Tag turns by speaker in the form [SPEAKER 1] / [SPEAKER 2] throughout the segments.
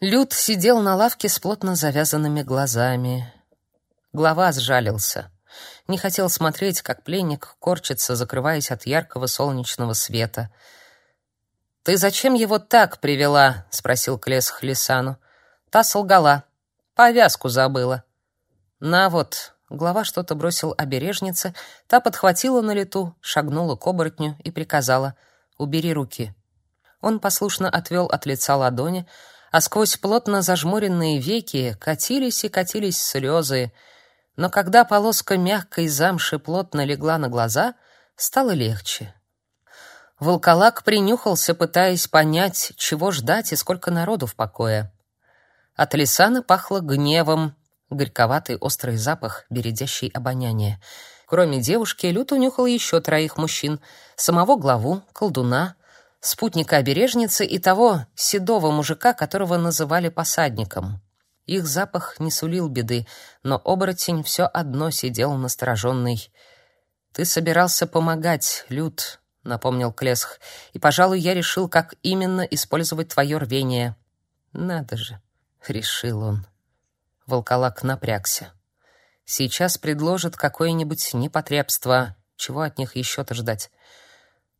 [SPEAKER 1] Люд сидел на лавке с плотно завязанными глазами. Глава сжалился. Не хотел смотреть, как пленник корчится, закрываясь от яркого солнечного света. «Ты зачем его так привела?» — спросил Клес Хлисану. Та солгала. «Повязку забыла». «На вот». Глава что-то бросил обережнице, та подхватила на лету, шагнула к оборотню и приказала «Убери руки». Он послушно отвел от лица ладони, а сквозь плотно зажмуренные веки катились и катились слезы. Но когда полоска мягкой замши плотно легла на глаза, стало легче. Волколак принюхался, пытаясь понять, чего ждать и сколько народу в покое. От Лисана пахло гневом, горьковатый острый запах, бередящий обоняние. Кроме девушки, Лют унюхал еще троих мужчин: самого главу, колдуна, спутника обережницы и того седого мужика, которого называли посадником. Их запах не сулил беды, но оборотень все одно сидел настороженный. «Ты собирался помогать, Люд», — напомнил Клесх, «и, пожалуй, я решил, как именно использовать твое рвение». «Надо же», — решил он. Волколак напрягся. «Сейчас предложат какое-нибудь непотребство. Чего от них еще-то ждать?»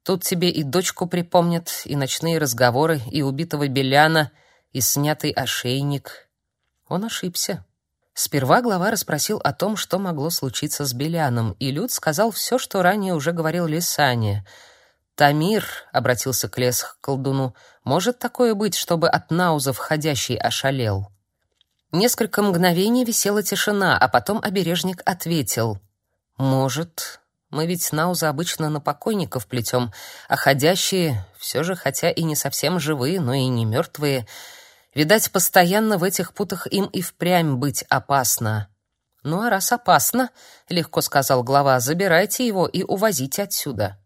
[SPEAKER 1] Тут тебе и дочку припомнят, и ночные разговоры, и убитого Беляна, и снятый ошейник. Он ошибся. Сперва глава расспросил о том, что могло случиться с Беляном, и Люд сказал все, что ранее уже говорил Лисане. «Тамир», — обратился к лес к колдуну, — «может такое быть, чтобы от науза входящий ошалел?» Несколько мгновений висела тишина, а потом обережник ответил. «Может, мы ведь наузы обычно на покойников плетем, а ходящие все же, хотя и не совсем живые, но и не мертвые. Видать, постоянно в этих путах им и впрямь быть опасно. Ну а раз опасно, легко сказал глава, забирайте его и увозите отсюда.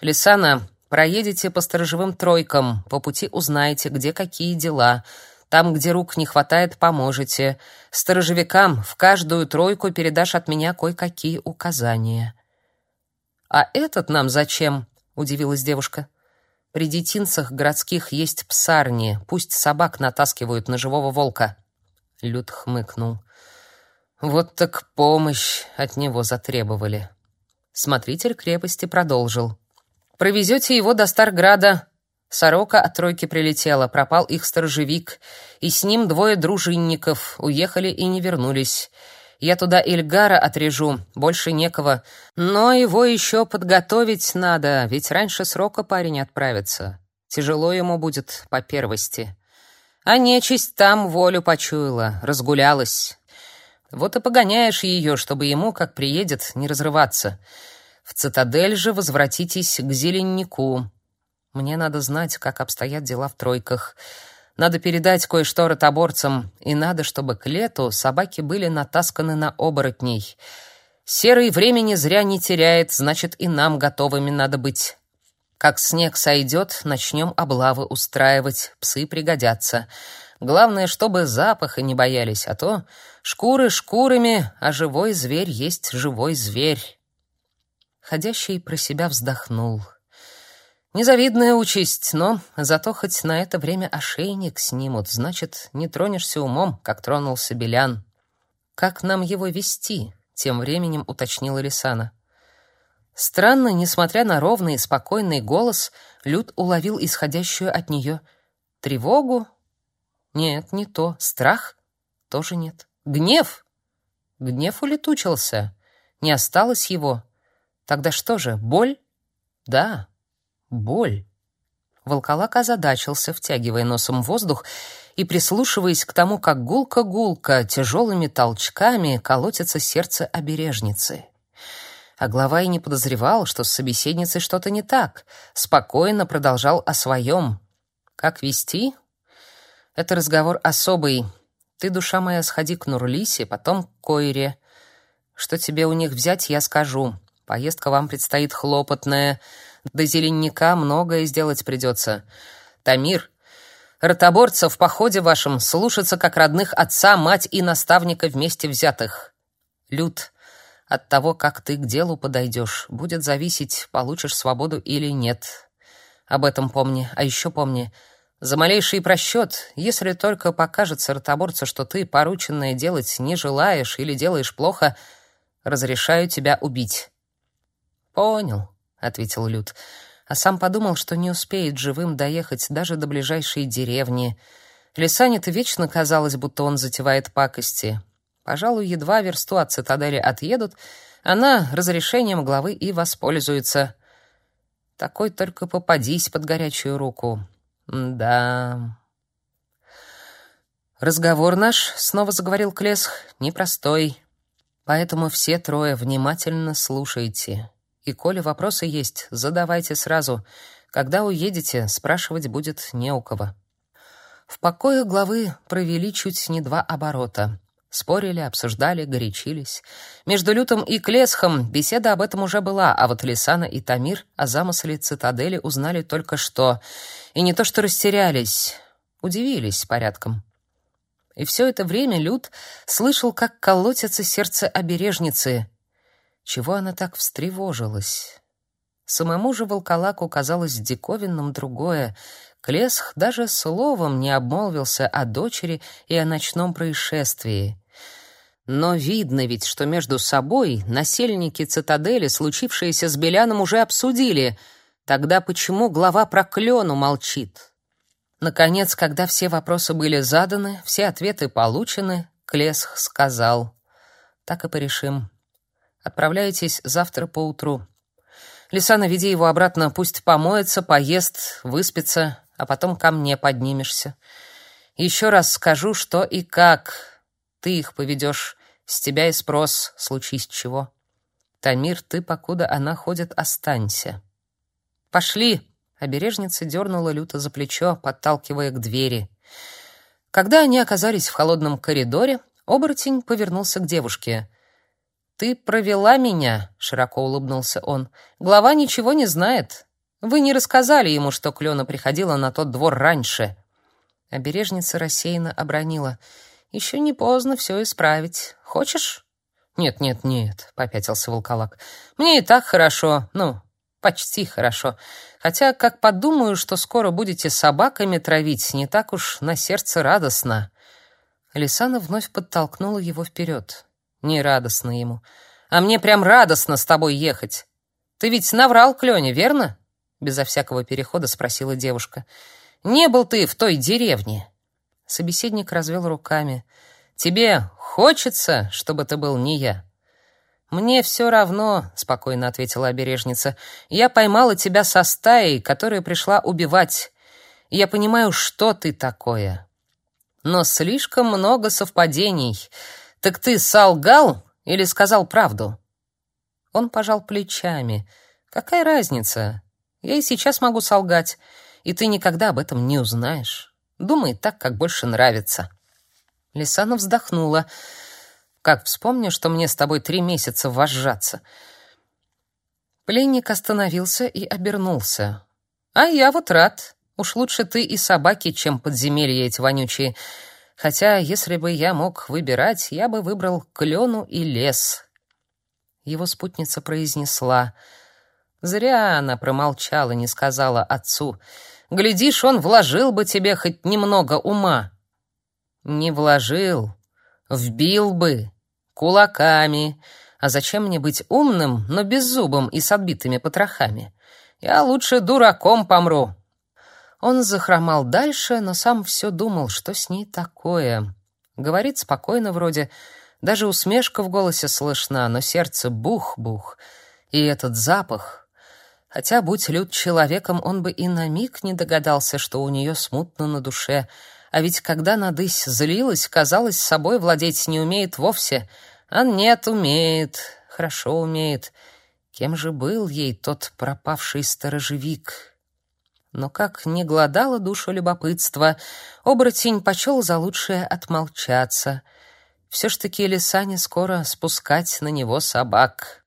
[SPEAKER 1] Лисана, проедете по сторожевым тройкам, по пути узнаете, где какие дела. Там, где рук не хватает, поможете. Сторожевикам в каждую тройку передашь от меня кое-какие указания. «А этот нам зачем?» — удивилась девушка. «При детинцах городских есть псарни, пусть собак натаскивают на живого волка». Люд хмыкнул. «Вот так помощь от него затребовали». Смотритель крепости продолжил. «Провезете его до Старграда. Сорока от тройки прилетела, пропал их сторожевик, и с ним двое дружинников уехали и не вернулись. Я туда Ильгара отрежу, больше некого. Но его еще подготовить надо, ведь раньше срока парень отправится. Тяжело ему будет по первости. А нечисть там волю почуяла, разгулялась. Вот и погоняешь ее, чтобы ему, как приедет, не разрываться. В цитадель же возвратитесь к зеленнику. Мне надо знать, как обстоят дела в тройках. Надо передать кое-что ротоборцам, и надо, чтобы к лету собаки были натасканы на оборотней. Серый времени зря не теряет, значит, и нам готовыми надо быть. Как снег сойдет, начнем облавы устраивать, псы пригодятся. Главное, чтобы запаха не боялись, а то шкуры шкурами, а живой зверь есть живой зверь. Ходящий про себя вздохнул. Незавидная участь, но зато хоть на это время ошейник снимут, значит, не тронешься умом, как тронулся Белян. Как нам его вести? Тем временем уточнила Лисана. Странно, несмотря на ровный и спокойный голос, Люд уловил исходящую от нее тревогу. Нет, не то. Страх? Тоже нет. Гнев? Гнев улетучился. Не осталось его. Тогда что же, боль? Да, боль. Волколак озадачился, втягивая носом воздух и прислушиваясь к тому, как гулко-гулко тяжелыми толчками колотится сердце обережницы. А глава и не подозревал, что с собеседницей что-то не так. Спокойно продолжал о своем. Как вести? Это разговор особый. Ты, душа моя, сходи к Нурлисе, потом к Койре. Что тебе у них взять, я скажу. Поездка вам предстоит хлопотная — до зеленника многое сделать придется. Тамир, ротоборцев в походе вашем слушаться как родных отца, мать и наставника вместе взятых. Люд, от того, как ты к делу подойдешь, будет зависеть, получишь свободу или нет. Об этом помни. А еще помни, За малейший просчет, если только покажется ротоборцу, что ты порученное делать не желаешь или делаешь плохо, разрешаю тебя убить. Понял, ответил Люд, а сам подумал, что не успеет живым доехать даже до ближайшей деревни. Лисане-то вечно казалось, будто он затевает пакости. Пожалуй, едва версту от цитадели отъедут, она разрешением главы и воспользуется. Такой только попадись под горячую руку. Да. Разговор наш, снова заговорил Клесх, непростой. Поэтому все трое внимательно слушайте. И коли вопросы есть, задавайте сразу. Когда уедете, спрашивать будет не у кого. В покое главы провели чуть не два оборота. Спорили, обсуждали, горячились. Между Лютом и Клесхом беседа об этом уже была, а вот Лисана и Тамир о замысле цитадели узнали только что. И не то что растерялись, удивились порядком. И все это время Лют слышал, как колотится сердце обережницы. Чего она так встревожилась? Самому же волколаку казалось диковинным другое. Клесх даже словом не обмолвился о дочери и о ночном происшествии. Но видно ведь, что между собой насельники цитадели случившееся с Беляном уже обсудили. Тогда почему глава про Клену молчит? Наконец, когда все вопросы были заданы, все ответы получены, Клесх сказал: "Так и порешим. Отправляйтесь завтра поутру. Лисана, веди его обратно, пусть помоется, поест, выспится, а потом ко мне поднимешься. Еще раз скажу, что и как. Ты их поведешь, с тебя и спрос, случись чего. Тамир, ты, покуда она ходит, останься. Пошли!» Обережница дернула люто за плечо, подталкивая к двери. Когда они оказались в холодном коридоре, оборотень повернулся к девушке. «Ты провела меня», — широко улыбнулся он. «Глава ничего не знает. Вы не рассказали ему, что Клена приходила на тот двор раньше». Обережница рассеянно обронила. «Еще не поздно все исправить. Хочешь?» «Нет, нет, нет», — попятился волколак. «Мне и так хорошо. Ну, почти хорошо. Хотя, как подумаю, что скоро будете собаками травить, не так уж на сердце радостно». Лисана вновь подтолкнула его вперед. Не радостно ему. А мне прям радостно с тобой ехать. Ты ведь наврал Клёне, верно? Безо всякого перехода спросила девушка. Не был ты в той деревне. Собеседник развел руками. Тебе хочется, чтобы ты был не я. Мне все равно, спокойно ответила обережница. Я поймала тебя со стаей, которая пришла убивать. Я понимаю, что ты такое. Но слишком много совпадений. Так ты солгал или сказал правду? Он пожал плечами. Какая разница? Я и сейчас могу солгать, и ты никогда об этом не узнаешь. Думай так, как больше нравится. Лисана вздохнула. Как вспомню, что мне с тобой три месяца вожжаться. Пленник остановился и обернулся. А я вот рад. Уж лучше ты и собаки, чем подземелья эти вонючие. Хотя, если бы я мог выбирать, я бы выбрал клену и лес. Его спутница произнесла: "Зря она промолчала, не сказала отцу. Глядишь, он вложил бы тебе хоть немного ума". Не вложил, вбил бы кулаками. А зачем мне быть умным, но беззубым и с отбитыми потрохами? Я лучше дураком помру, он захромал дальше, но сам все думал, что с ней такое. Говорит спокойно вроде, даже усмешка в голосе слышна, но сердце бух-бух. И этот запах... Хотя, будь Люд человеком, он бы и на миг не догадался, что у нее смутно на душе. А ведь когда надысь злилась, казалось, собой владеть не умеет вовсе. А нет, умеет, хорошо умеет. Кем же был ей тот пропавший сторожевик? Но как не гладало душу любопытство, оборотень почел за лучшее отмолчаться. Все ж таки Лисане скоро спускать на него собак.